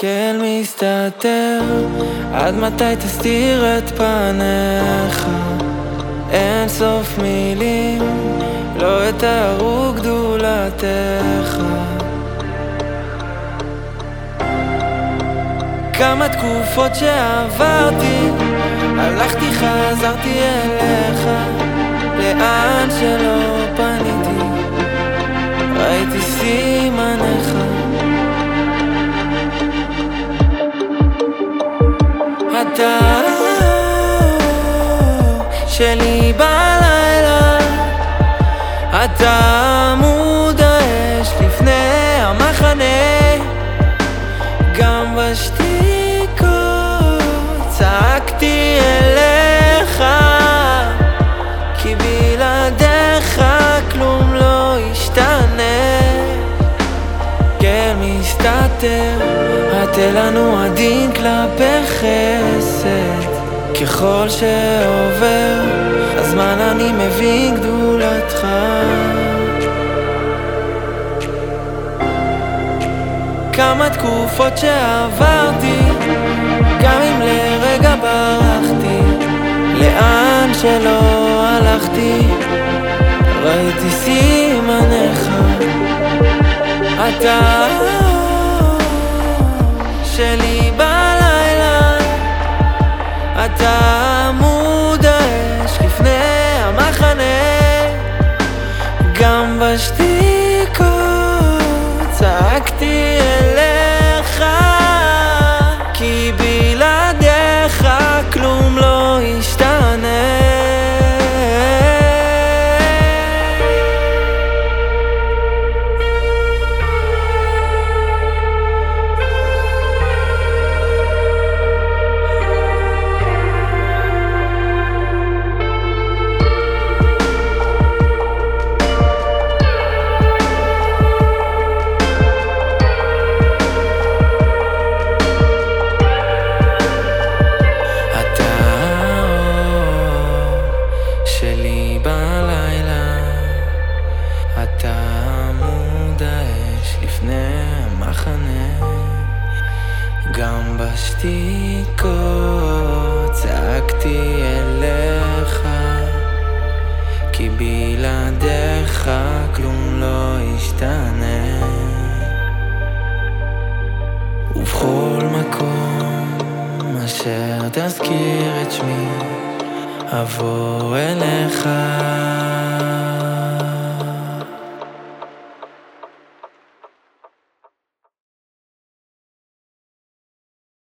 כן מסתתר, עד מתי תסתיר את פניך? אין סוף מילים, לא אתארו גדולתך. כמה תקופות שעברתי, הלכתי חזרתי אליך, לאן שלא אתה שלי בלילה, אתה עמוד האש לפני המחנה, גם בשתיקות צעקתי אליך, כי בלעדיך כלום לא ישתנה, כן מסתתר, התלנו עדין כלפי חסד. ככל שעובר הזמן אני מבין גדולתך. כמה תקופות שעברתי גם אם לרגע ברחתי לאן שלא הלכתי ראיתי סימניך אתה שלי אתה עמוד האש לפני המחנה. גם בשתיקות לפני המחנה, גם בשתיקות צעקתי אליך, כי בלעדיך כלום לא ישתנה. ובכל מקום אשר תזכיר את שמי, אבוא אליך.